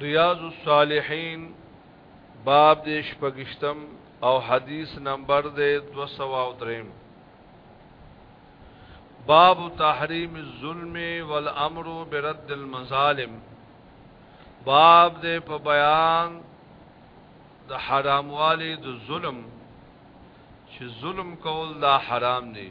ریاض الصالحین باب د شپږشتم او حدیث نمبر د 203 باب تحریم الظلم والامر برد المظالم باب د په بیان د حراموالي د ظلم چې ظلم کول دا حرام دی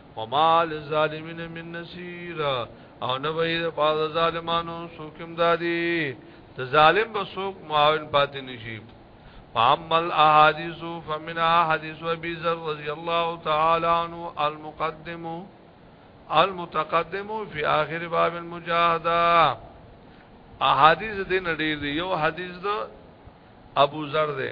وما للظالمين من نصير او نه وي بعض ظالمانو سوکم دادي ته ظالم به سوک معاون پاتې نشي فعمل احاديث فمن احاديث ابي ذر رضي الله تعالى عنه المقدم المتقدم في اخر باب المجاهده احاديث دین ډیر دی یو حدیث د ابو ذر دی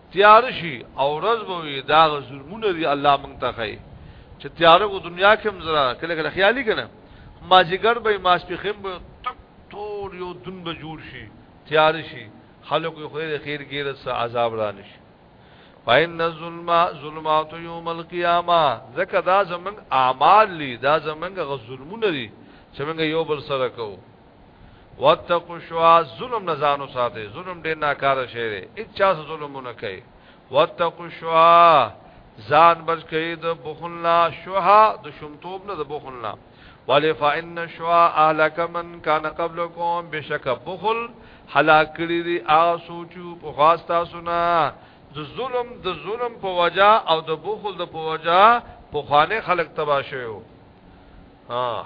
تیار شي او ورځ به وي دا ظلمونه دي الله مونږ ته کوي چې تیار کو دنیا کې هم زرا کله کله خیالي کنه ما جګر به ما سپخم به تک ټول یو دن به جوړ شي تیار شي خلق خو خیر خیر ګیر سه عذاب را نشي فإن الظلم ظلمات يوم القيامه زکه دا زمنګ اعمال لي دا زمنګ غ ظلمونه دي چې موږ یو بل سره کوو واتقوا شوا ظلم نه ځانو ساتي ظلم ډیر ناکار شی دی اچا ظلم نه کوي واتقوا شوا ځان بچ کړئ د بخلنا شوها د شمتوب نه د بخلنا ولی فإن شوا اهلک من کان قبلکم بشک بخل هلاک کړي دي هغه سوچو په خواستا سنا د ظلم د ظلم په وجا او د بخل د په وجا په خانه خلق تبا شوی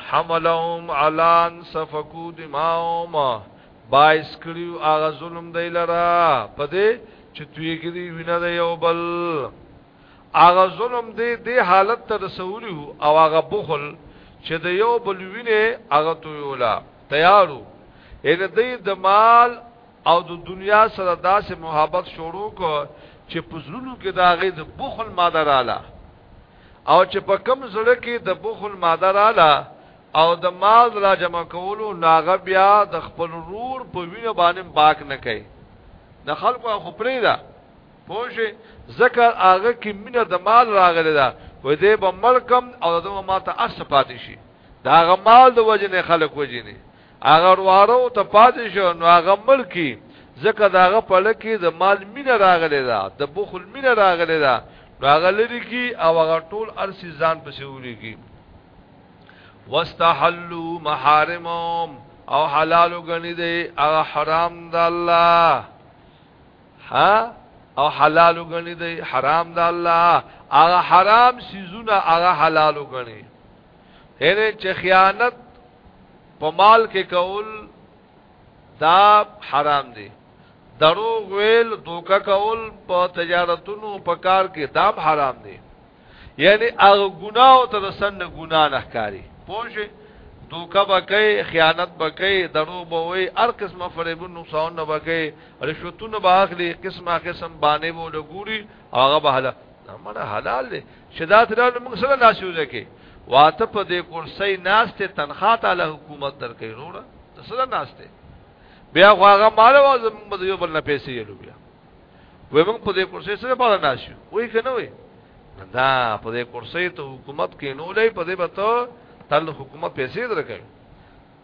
حملهم علان سفکو دماهم باعث کړیو هغه ظلم دی لرا پدې چې توی کړي وینه دی یو بل هغه ظلم دی د حالت ته رسولي او هغه بخل چې د یو بل وینه هغه تویولا تیارو ان دې د مال او د دنیا سره داسې محبت شروع کو چې پزړونو کې داغه د بخل ماده رااله او چې په کوم زړه کې د بخل ماده رااله او د مال را جمع کولو ناغه بیا د خپل رور په وینه باندې پاک نه کوي د خلکو خو پرې ده پوه ذکر هغه کې مینه د مال راغلی ده وې دې به ملکم او دغه ماته اس پاتې شي دا غمال د وجنه خلک وجنه هغه وروارو ته پاتې شو نو هغه ملکی ځکه دا هغه په لکه د مال مینه راغلی دا د بخل مینه راغلی دا نو هغه لري کی او هغه ټول ارسی ځان پسې وړي کی واستحلوا محارمهم او حلال غنی دی هغه حرام د الله ها او حلال غنی دی حرام د الله هغه حرام سيزونه هغه حلال غنی هره چې خیانت په مال کې کول دا حرام دي دروغ ویل دوکا کول په تجارتونو په کار کې دا حرام دي یعنی هغه ګناه او تر سن ګناه نه کاری پوه دوکا بکې خیانت بکې دروغ بوي هر قسمه فریبون نقصان نه بکې رشوتونه باخلي قسمه قسم باندې وو لګوري هغه بهله مړه حلال دی چې دا ترانو موږ سره لاس یو ځکه واته په دې کرسي ناشته تنخوا تعالی حکومت درکې وروړه ته سره ناشته بیا خو هغه مال واز موږ یو بل نه پیسې یلو بیا وې موږ په دې کرسي سره پاره ناشو وې کنه وې دا په دې کرسي ته حکومت کې نو لې په دې بته تل حکومت پیسې درکې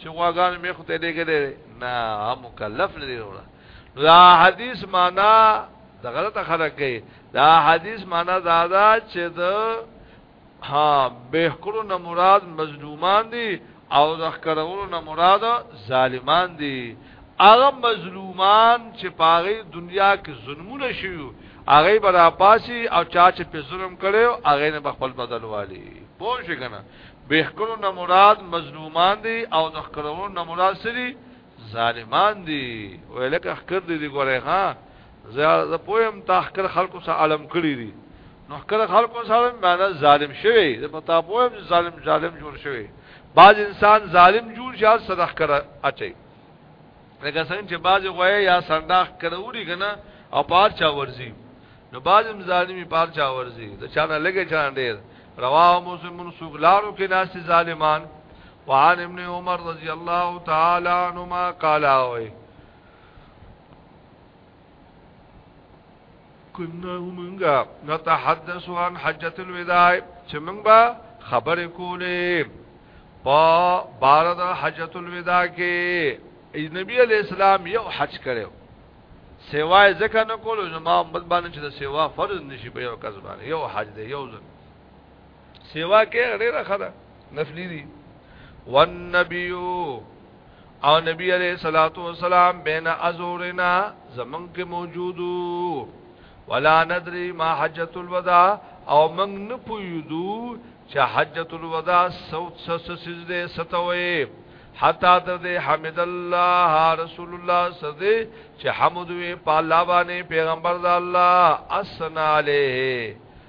چې غواګان مې خو ته لګلې نه هم مکلف نه دی وروړه دا حدیث معنا د غلط خلک کوي دا حدیث معنا دا دا چې د ها بهکرو نه مراد مظلومان دي او د خکرولو نه مراد ظالمان دي هغه مظلومان چې پاغي دنیا کې ظلمونه شوی هغه برا پاسي او چا چې په ظلم کړو هغه نه خپل بدل والی پوه شي کنه به خکلو نه مراد مظلومان دي او د خکلو نه مراد سری ظالمان دي ولکه خکر دي دی ګوره ها زه پویم تا خکر خلکو سره علم کړی دي نو خکر خلکو سره معنا ظالم شوی زه پتا پویم ظالم ظالم جوړ شوی بعض انسان ظالم جوړ شي صدق کړه اچي لکه څنګه چې بعضی غوې یا سنداخ کړوري کنه او پار چا ورزي نو بعضی ظالمي پار چا ورزي د چا نه لګي چا ډېر رواه مسلم منسوخ لارو کې ناس ظالمان وعن ابن عمر رضی الله تعالی عنهما قال اوه کنه مونږه نتحدث عن حجۃ الوداع چې مونږ به خبرې کولې په بار د حجۃ الوداع کې نبی علی اسلام یو حج کړو سیوای ځکه نه کولو زمام بد باندې چې د سیوا فرض نشي په یو کس باندې یو حج دی یو ځل سیوا کې ډیره خره نفلی دي والنبي او نبی علیہ الصلات والسلام بین ازورنا زمن کې موجودو ولا ندري ما حجۃ الوداع او من نه پویدو چې حجۃ الوداع صوت سس سجده ستوي حتا تر دې حمد الله رسول الله سده چې حمد وي په الله باندې پیغمبر د الله اسنا علیه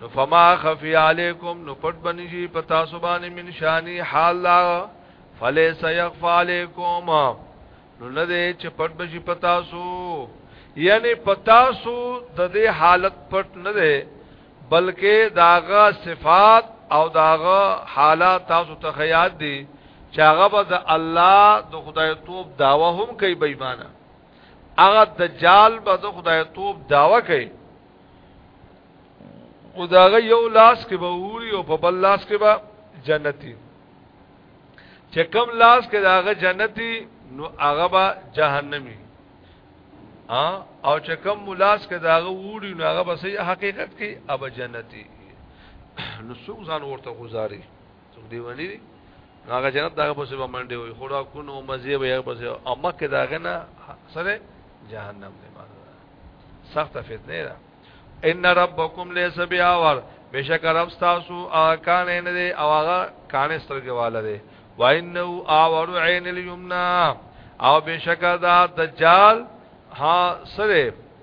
نو فما خفی علیکم نو پټ بنجی پتا سبحان من شانی حال لا فلیس یغف علیکم نو نه دې چې پټ بشي پتا سو یعنی پتا سو د دې حالت پټ نه دی بلکې داغه صفات او داغه حالات تاسو ته خیال دي چې هغه به د الله د خدای توپ داوا هم کوي بېمانه هغه دجال به د خدای توپ داوا کوي او داغه یو لاس کې به ووري او په بل لاس کې به جنتی چې کم لاس کې داغه جنتی نو هغه به جهنمی او چې کم ملاس کې داغه ووري نو هغه به صحیح حقیقت کې اب جنتی نو څو ځان ورته گزاري څوک دی ونی دی هغه جنت دغه په سبا باندې وي خورا کو نو مزه به هغه په سبا او مکه داغه نه سره جهنم دی باندې سخت فتنه ده ان ربکم لیس بیاور بشک رب تاسو کان نه دی او هغه کان سترګه والا دی وانه اور عین الیمنا او بشک دا دجال ها سره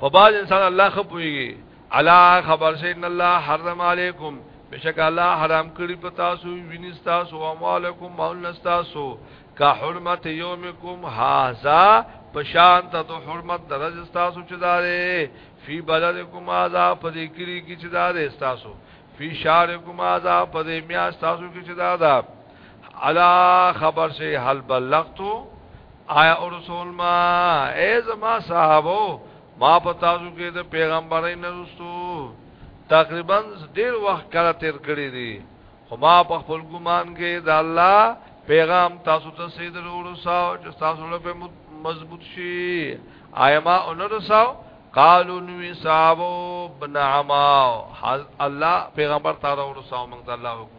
په باز انسان الله خپويږي الا خبر شي ان الله حرم علیکم بشک الله حرام کړی په تاسو ویني تاسو او اموالکم مال تاسو کا حرمت یومکم هاذا پشان ته د حرمت درج تاسو چې دارې فی بلدکم هاذا په دې کلی کې چې دارې تاسو فی شارکم هاذا په دې میاش تاسو کې چې دارې الا خبر شي هل بلغتو آیا او رسول ما اے زما صحابو ما پتا شو کې د پیغمبرای نه رسو تقریبا ډیر وخت کړه تیر کړی دی خو ما په خپل ګمان کې د الله پیغام تاسو ته سید ورساو چې تاسو له مضبوط شي آیا ما اون رساو قالو نوی صحابو بنعماو الله پیغمبر تعالی ورساو موږ د الله حکم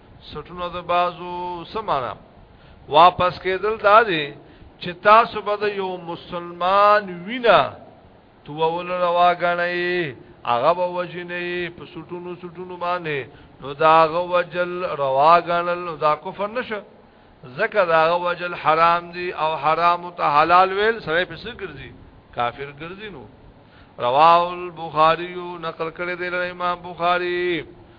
سټونه د بازو سمانا واپس کېدل دا دي چې تاسو به د یو مسلمان وینا تو ول روا غنئ هغه به وجنې په سټونو سټونو باندې نو دا هغه وجل روا غنل نو دا کفر نشه زکه دا هغه وجل حرام دي او حرام ته حلال ویل سره په څه ګرځي کافر ګرځي نو رواه البخاری نقل کړی دی امام بخاری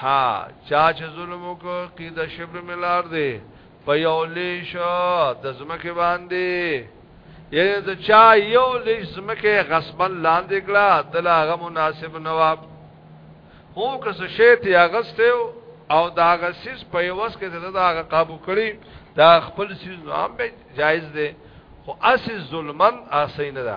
ها چا چې ظلم وکړ کی د شبر ملار دی په یو لیش د زمکه باندې یعنی د چا یو لیش زمکه غصبا لاندې کړه دلا غ مناسب نواب هو که څه شی ته اغسته او دا غسیس په یوس کې دا غ قابو کړی دا خپل سیز نام به جایز دی خو اسی ظلمن اسینه ده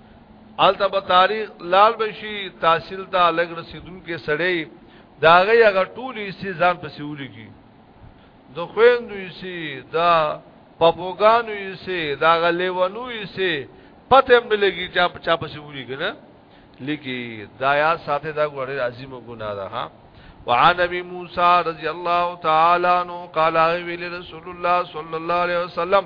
الته په تاریخ لال بشي تحصیل ته لګ رسیدون کې سړی دا غي هغه ټولې سي ځان په سیولې کې د خويندو سي دا پپوګانو سي دا غلېونو سي پته هم لګي چې په چا په سیولې کې نه لګي دا یا ساته دا ګوره عظیمه ګناه ده ها وعن ابي موسى رضي الله تعالى عنه قال رسول الله صلى الله عليه وسلم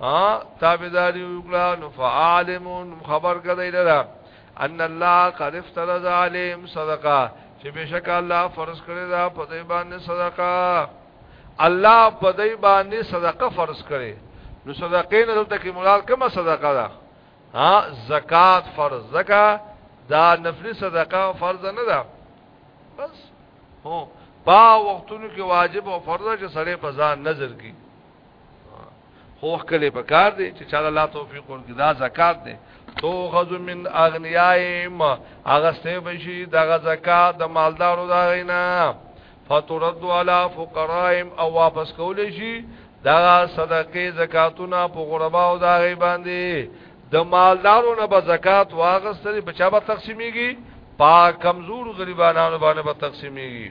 ها تابعداري وکړه نو فعالمون خبر کړی لرا ان الله قد افترض عليهم صدقه چې بشک الله فرض کړی دا په دې باندې صدقه الله په دې باندې صدقه فرض کړی نو صدقه نه دلته کې مراد کومه صدقه ده ها زکات فرض زکا دا نفلی صدقه فرض نه ده بس هو با وختونو کې واجب او فرض چې سړی په ځان نظر کی خو کله په کار دی چې چا الله توفیق ورکړي دا زکات دی تو خذ من اغنیایم اغسته بشي دغه زکات د مالدارو دا غینا فترد علی فقراهم او واپس کول شي دا صدقه زکاتونه په غربا او دا غي باندې د مالدارو نه به زکات واغستري بچا به تقسیمیږي پاک کمزور غریبانو باندې به تقسیمیږي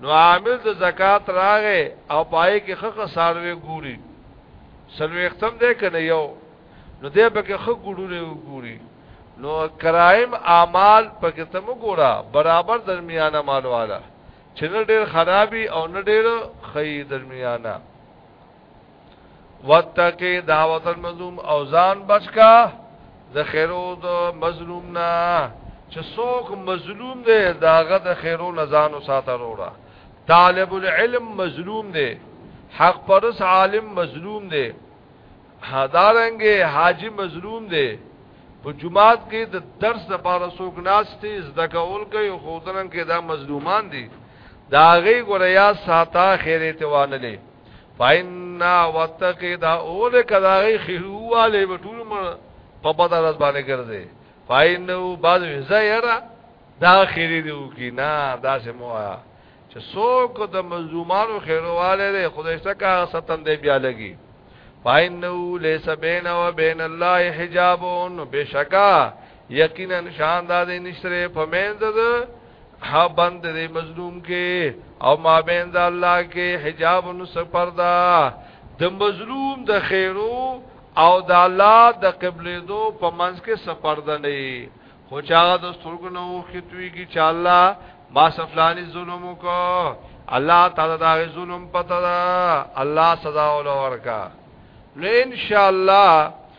نو عامل د زکات راغې او پای کې خخه ساروي ګوري سلوختم دې کنه یو نو دې پکې خخ ګورونه ګوري نو کرایم اعمال پکې تم ګورا برابر درمیانه مال والا چې نه ډېر خرابي او نه ډېر خی درمیانه وتقي دعوت المظلوم او ځان بچکا د خیرو د مظلوم نه چې څوک مظلوم دی داغه د خیرو نه ځان او ساته وروړه طالب العلم مظلوم دی حق پرس عالم مظلوم دی هدارنګ حاجی مظلوم دی په جمعات کې د درس لپاره څوک ناشته زده کول کوي خو درن کې دا مظلومان دي دا غي ګوریا ساته خیره ته وانه فإنا وتقي دا اول کدا غي خيواله بتول من په بدل از باندې ګرځي فإنه بعض زيرا دا خيري دی وکي نه دا سموا چې څوک د مظلومانو خیرواله دی خدای څخه ستن دی بیا لګي فإنه ليس بين وبين الله حجاب بشکا یقینا شان دا دې نشره په منځ ده ها بند دې مظلوم کې او ما بین د الله کې حجاب نو سپردا د مظلوم د خیرو او د الله د قبله دو په منځ کې سپردا نه خو چا د سترګو نو ختوي کې چې الله ما سفلانی ظلم کو الله تعالی دا ظلم پته دا الله سزا ول ورکا نو ان شاء الله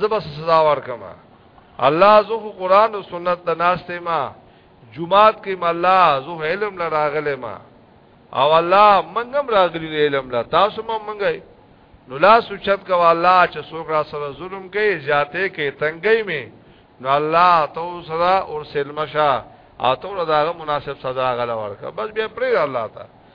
زبر سزا ورکما الله زو قرآن او سنت د ناشته ما جمعات کې ما الله زو علم لراغله ما او الله منګم راغلی علم لا تاسو ما منګای نو لا سوچت کوا الله چې څوک را سره ظلم کوي ذاته کې تنګي می نو الله تو سره اور سلمشا او تو داغه مناسب سزا غلا ورکا بس بیا پرې الله تعالی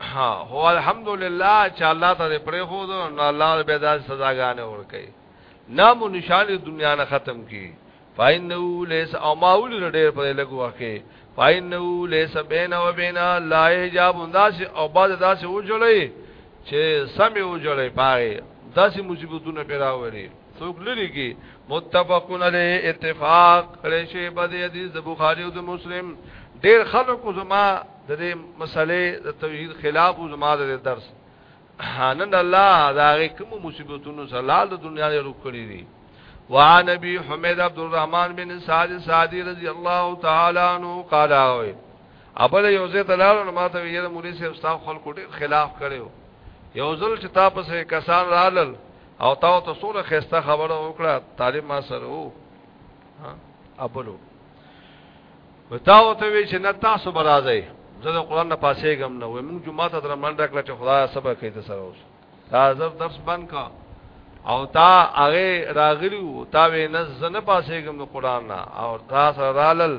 ها هو الحمدلله چې الله تعالی پرې خو دو نو الله به دا سزاګانې ور کوي نام او نشان دنیا نه ختم کی فاینو لیس او ماول ډېر په لګو واکه فاینو لیس بین و بین لا حجاب انداس او باز داس و جوړي چې سم و جوړي پاره داسې مصیبتونه پیدا وري څوک لري کی متفقون علی اتفاق کړي شی بده حدیث د بخاری او د مسلم ډېر خلکو زما د دې مسلې د توحید خلاف زما د درس نن الله دا غي کوم مصیبتونو زلال د دنیا لري روک کړی دي وعن ابي حميد عبد الرحمن بن سعد سعدي رضي الله تعالى عنه قال اوي ابل يوزه تلال نو ماته ویل مولوی صاحب استاد خلق ډیر خلاف کړو یو ځل چې تا پسې کسان رالل او تا ته سوره خسته خبره وکړه طالب ما سره وو ابلو وتا او ته وی چې نه تاسو برازي زه د قران نه پاسې غم نه وای موږ جمعه ته در منډه کړ چې خدای سبا کوي ته سره اوس تا زب درس بند کا او تا هغه راغلی او تا وې نه زنه پاسې غم د قران نه او تا سره رالل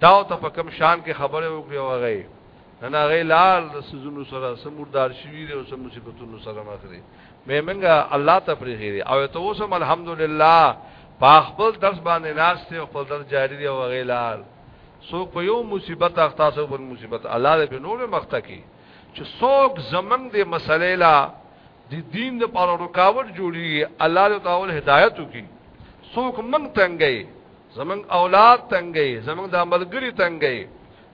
دا ته په کم شان کې خبره وکړي او هغه نه هغه لال د سيزونو سره سموردار شوی دی او سم مصیبتونو سره مخ دی مې منګه الله ته پرې غیره او ته اوس هم الحمدلله په خپل درس باندې ناس ته او خپل درس جاری دی او هغه لال سو په یو مصیبت اخته سو په مصیبت الله دې په نور مخته کی چې څوک زمنګ دې مسلې لا د دین د پر رکاوټ جوړي الله دې تعالی هدایت وکي څوک من تنګي زمنګ اولاد تنګي زمنګ د عملګری تنګي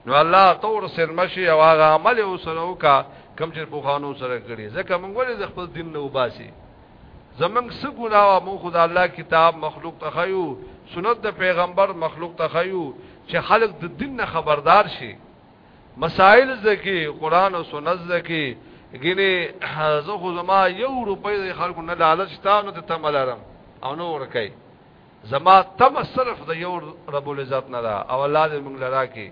نو الله تور سر مشي او هغه عمل وسره وکا کم چې په خانو سره کړی ځکه موږ ولې د خپل دین نه وباسي زمنګ څه ګناوه مو خدای الله کتاب مخلوق تخیو سنت د پیغمبر مخلوق تخیو چې خلق د دین نه خبردار شي مسائل زکی قران او سنت زکی ګینه زه خو زما یو روپۍ خلکو نه لالچ تا نو ته تملارم او نو ورکای زما تم صرف د یو رب العزت نه دا او الله دې موږ لرا کې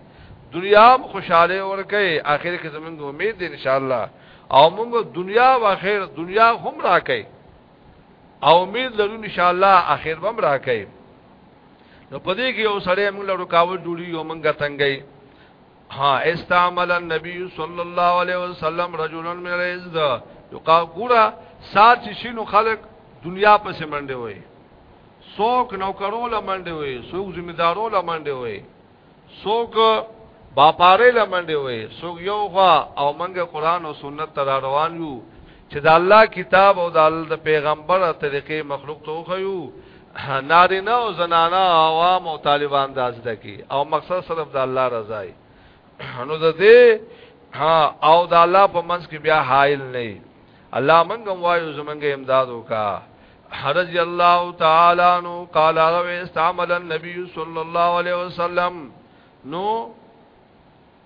دنیا هم خوشاله ورکه اخر کې زمونږ امید دی ان شاء الله او موږ دنیا او اخر دنیا هم راکې او امید لرو ان شاء الله اخر هم راکې نو پدې کې یو سړی موږ له رکاوټ جوړي او موږ تنګي ها استعمل النبي صلى الله عليه وسلم رجلا من الرزد یقا ګورا سار چې شینو خلق دنیا پسې منډه وي څوک نوکرو لمنډه وي څوک ذمہ دارو لمنډه وي څوک باپاره لمنډه وي څوک یو غا او منګه قران او سنت تر روان یو چې د الله کتاب او د الله د پیغمبر طریقې مخلوق ته وخیو نارینه او زنانه عوام او طالبان داس دکی او مقصد صرف د الله رضای نو د دې او د الله په منځ کې بیا حائل نه الله منګ وایو زمنګ امداد وکا رضی الله تعالی عنہ قال هغه استعمل النبي صلی الله علیه وسلم نو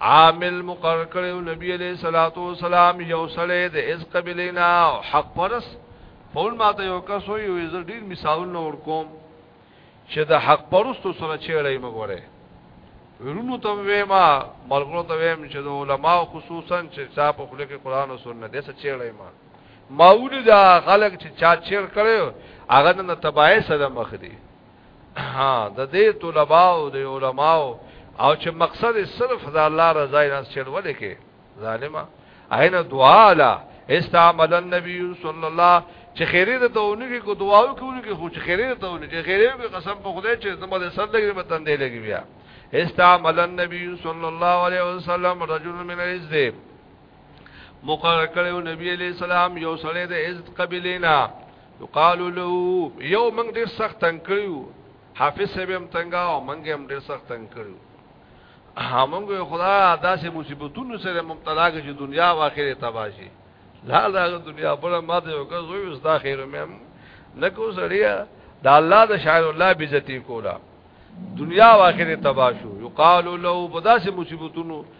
عامل مقرر کړو نبی علیہ الصلوۃ والسلام یو سره د اس قبلینا حق پرس فول ما ته یو کس وی یو زر ډیر مثال نور کوم چې د حق پرستو سره چیړې مګوره ورونو ته وېم ملګرو ته وېم چې د علما خصوصا چې چا په خله کې قران او سنت دې څه چیړې ما ماول دا خلک چې چا چیر کړو هغه نه تبعې سره مخ دي ها د دې طلباو د علماو او چې مقصد صرف د الله رضا نه چل ولې کې ظالما عین دعا لا استعمل النبي صلی الله چې خیره د تهونه کې کو دعاو کوي کې خو چې خیره د تهونه کې خیره به قسم په خدای چې زما د سر لګي متن دی لګي بیا استعمل النبي صلی الله علیه وسلم رجل من الازدیب مقرر کړو نبی علیہ السلام یو سړی د عزت قبیلینا یقال له یو موږ ډیر سخت تنگ کړیو حافظ صاحب هم تنگا او موږ هم ډیر سخت تنگ کړیو همغه خدا داسې مصیبتونو سره مبتلا کې چې دنیا او آخرت تباہ شي لا لا دنیا پر ما ته یو کس وي زدا خیر مې هم نکو سړیا د الله د شاعر الله بیزتی کولا دنیا او آخرت تباہ شو یقال له بداسې مصیبتونو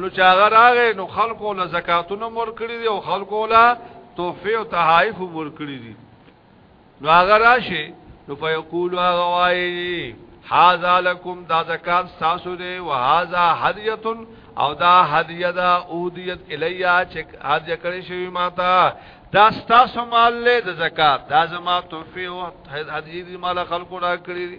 نو چاغه راغې نو خلکو له زکاتونو مور کړی دی او خلکو له توفی او تحائف مور کړی دی نو هغه راشي نو فیقول هغه وایي هاذا لکم دا زکات تاسو دی او هاذا هدیه او دا هدیه دا اودیت الیا چې هدیه کړی شوی ماته دا تاسو مال له زکات دا زما توفی او هدیه دی مال خلکو را کړی دی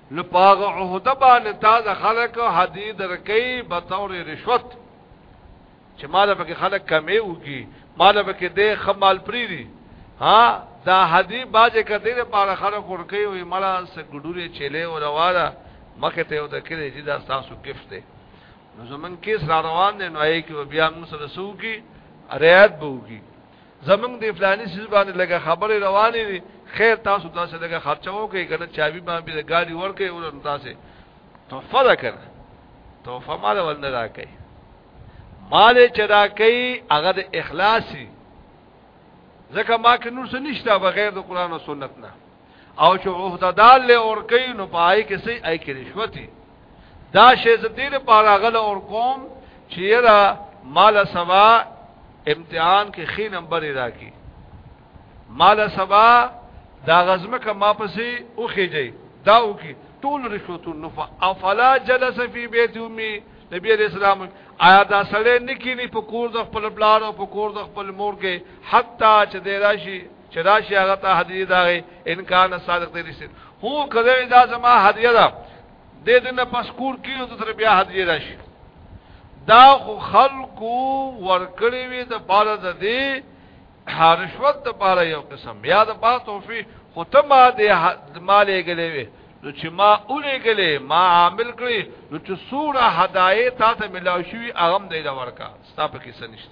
نو په هغه عهده باندې تا د خلک هدیه درکې به تور رشوت چې مال به کې خلک کمې وږي مال به کې د خمال پریری ها دا هدیه باجه کته د پاره خلک ورکې وي مړه سګډوري چيله او رواله مخه ته وته کې دې دا تاسو گفت دی نو زمون کې روان دي نو یې کې بیا موږ سره سو کې رعایت بوږي زمنګ دی فلانی سیس باندې لګه خبره روانې دي خیر تاسو تاسو لګه خرچه وکړئ کنه چابي باندې د ګاډي ورکه ورن تاسو تحفه ده کنه تحفه مال ولنه راکې مال چې راکې هغه د اخلاصي ځکه ما کې نور څه نشته بغیر د قران او سنت نه او چې عہده دار له اورګي نو پای کې سي اي کې رشوتي دا شی زديره پاره غل اور کوم چې را مال سبا امتحان کې خې نمبر راکې مال سبا دا غزمه کما پسې او خېږي دا او کې ټول رشوتون نو افلا جلس فی بیت امي نبی علیہ السلام آیا دا سړی نکینی په کور د خپل بلار او په کور د خپل مور کې حتی چې دی راشي چې دا شي هغه ته هدیه دا ان کان صادق دې رسید هو کله دا زما هدیه ده د دې نه پس کور کیو ته تر بیا هدیه راشي دا خو خلقو ورکړې وي د پاره د دې حارشوت د پاره یو قسم بیا د پاره توفی خو ته ما د مالې غلې وي نو چې ما اولې غلې ما عامل کړی نو چې سوره هدايه تا ته ملاوي شي هغه دې دا ورکا ستا په کې سنشت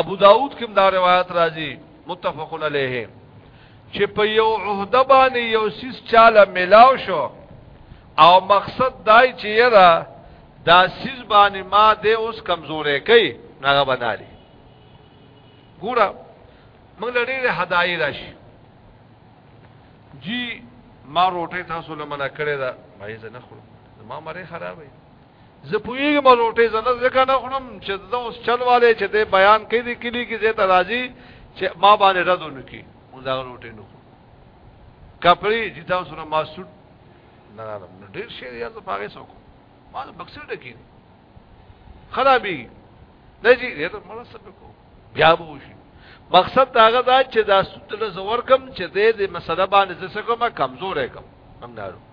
ابو داود کې دا روایت راځي متفق علیه چې په یو عہده باندې یو سیس چاله ملاو شو او مقصد دای چې یرا دا سیس باندې ما دې اوس کمزورې کوي هغه بدالي ګوره موږ لري هدايي راشي جی ما روټه تاسو لمنه کړې ده مې زه نه خورم ما مری خرابې زه پوهیږم روټې زه نه ځکه نه خورم چې زه اوس چل والے چې دې بیان کې دي کلی کې زه ته راځي چې ما باندې رد ونکي موږ دا روټې نه خورو کپری چې تاسو سره ما سوټ نه راځم نو ډیر شي یا زه پاره سو کوم ما بکسر ډکی خرابي نه جی دې ته مړ سره کو بیا به وشي مقصد دا هغه دا چې دا سوټ له زور کم چې دې دې مسله باندې زه څه کومه کمزورې کم همدارو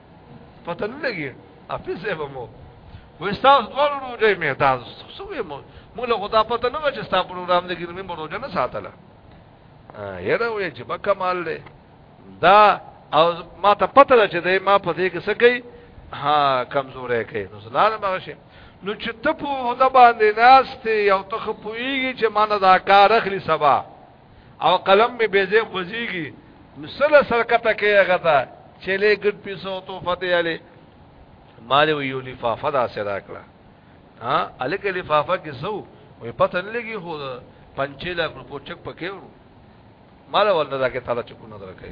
پته نه لګي حافظ به مو وستاس دوه روزه مې تاسو سوې مو موږ له خدا پته نه و چې تاسو پروګرام دې کې مې روزه نه ساتله یره وې چې په کمال دی دا او ما ته پته ده چې دې ما په دې کې څه کوي ها کمزورې کوي نو زلال ما شي نو چې ته په هدا باندې ناشته او ته خپويږي چې ما نه دا کار اخلي سبا او قلم می بې ځای خوځيږي نو سره سرکته کې هغه ته چلے ګډ پیسو تحفه دی علي مال یو لفافه دا سره کړه ها الګ لفافه کې سو وې پته نه لګي خو 5 لک روپو چک پکې ورو مال ولدا کې تعالی چکو نه درکې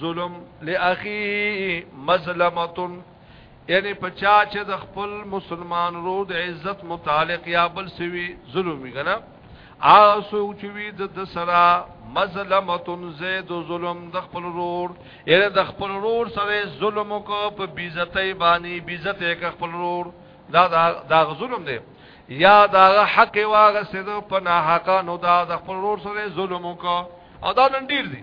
ظلم لاخی مظلمتن یعنی پچا چې د خپل مسلمان رو د عزت متعلق یا بل سوي ظلم وکړه ا سوچوي د سرا مظلمتن زید ظلم د خپل رور یعنی د خپل رور سره ظلم کو په بیزتۍ باندې بیزتې ک خپل رور دا دا ظلم دی یا دا حق واغسته په نه حق نو دا د خپل رور سره ظلم کو او دا نن ډیر دی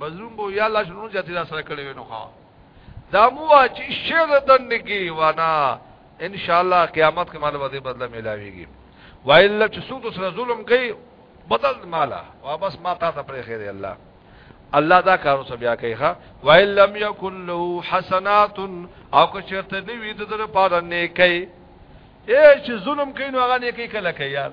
مظلوم بو یا الله شنو جاتی دا سره کړی نو ښا دا مو چې شر دن کی وانا ان شاء الله قیامت کې مال باندې بدله ملاويږي وایل چې سود سره ظلم کوي بدل مالا واپس ما تا ته پرې خیر الله الله دا کارو سره بیا کوي ښا وایل لم یکن له حسنات او که چرته دی وی د در پاره نه کوي اے چې ظلم کوي نو هغه نه کوي کله کوي یار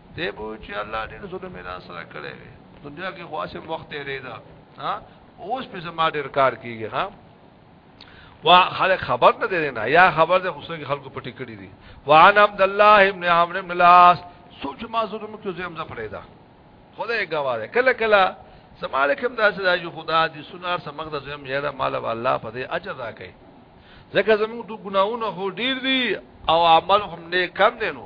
دی بو چې الله دې زړه مې را سره کړې وي دنیا کې خواصه وخت یې ریدا ها اوس په زما ډیر کار کیږي ها وا خلک خبر نه دي نه یا خبر ده خو څنګه خلکو پټی کړی دي وان عبد الله ابن عمرو ابن العاص سوچ ما ظلم کې زم ز پړیدا خدای ګواره کله کله سماله کوم داسې راځي خدا دې سنار سمغ د زم یې مال الله په دې اجر راکړي ځکه زموږ د ګناونو هو ډیر دي او عمل هم نه کم دي نو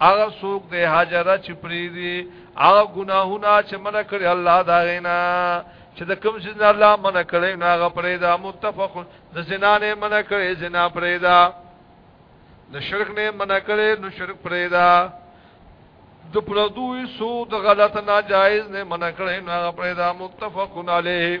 هغه څوک دی هاجره چې پریری هغه ګناهونه چې منع کړی الله دا غینا چې د کوم څه الله منع کړی نو هغه پرې دا متفق د زنا نه منع کړی زنا پرې دا د شرک نه منع کړی نو شرک پرې دا د پردوی سود غلط ناجایز نه منع کړی نو هغه پرې دا متفقن علیه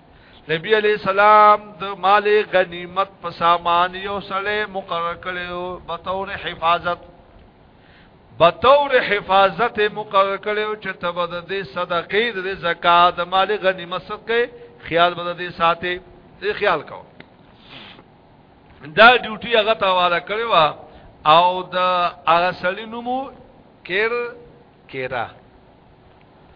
نبی علی السلام د مال غنیمت په سامان یو سړی مقرر کړو په تور حفاظت په تور حفاظت مقرر کړو چې تبد د صدقې د زکات د مال غنیمت څخه خیال بده دې ساتي دې خیال کو دا ډیوټي هغه تاواله کړو او د هغه سړی نومو کیر کیرا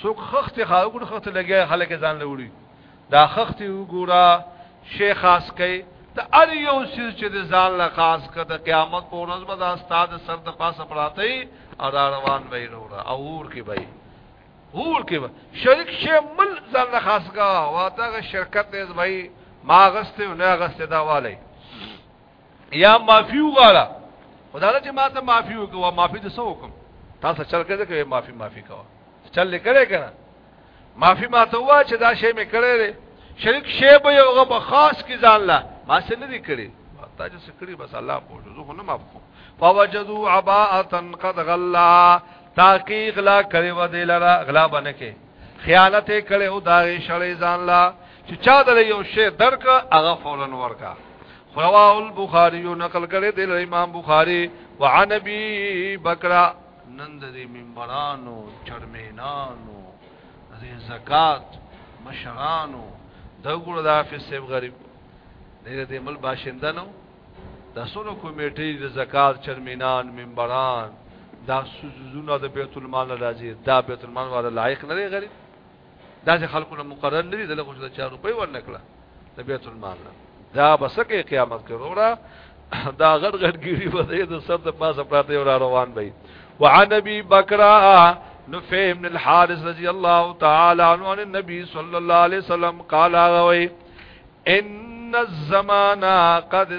څوک خخت خاو ګور خخت لګي خلک ځان لوري دا خخت وګورا شیخ خاص کوي د ار یو سیز چې د ځان له خاص کړه د قیامت په ورځ به دا استاد سر د پاسه پراته او را روان به وروره او ور کې به ور کې به شریک شه مل ځان له خاص کا واته شرکت دې ځای ما غسته نه غسته دا والي یا معافی وغواړه خدای چې ما ته معافی وکوا معافی د سو حکم تاسو چل کړه کوي معافی معافی کوا چل لیکره کنه معافی ما ته وا چې دا شی مې کړی شریک شی به یو غو خاص کی ځان لا ما څه نه کړی تا چې سکړي بس الله پوه زه خو نه معاف کوم فوجدوا عباءه قد غلا تاکي غلا کړي و دې لرا غلا باندې کې خیانت کړي او داغي شړې ځان لا چې چا دل یو شی درک هغه فورن ورکا رواه البخاری نقل کړی دی امام بخاری وعن ابي بکر نند دې منبرانو چرمینانو دې زکات مشرانو د ګور د حافظ صاحب غریب دې دې مل باشنده نو د سونو کمیټې د زکات چرمینان منبران دا سوزونه د بیت المال راځي دا بیت المال ولا لایق نه غریب دا چې خلکو نه مقرر نه دي دغه خو د 4 روپۍ ورنکړه د بیت المال نه دا بسکه قیامت کې وروړه دا غټ غټ ګيري وځي د سر د پاسه پراته یو را روان وي وعن ابي بکر نفع بن الحارث رضی الله تعالی عنہ عن النبي صلى الله عليه وسلم قال غوي ان الزمان قد